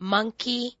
monkey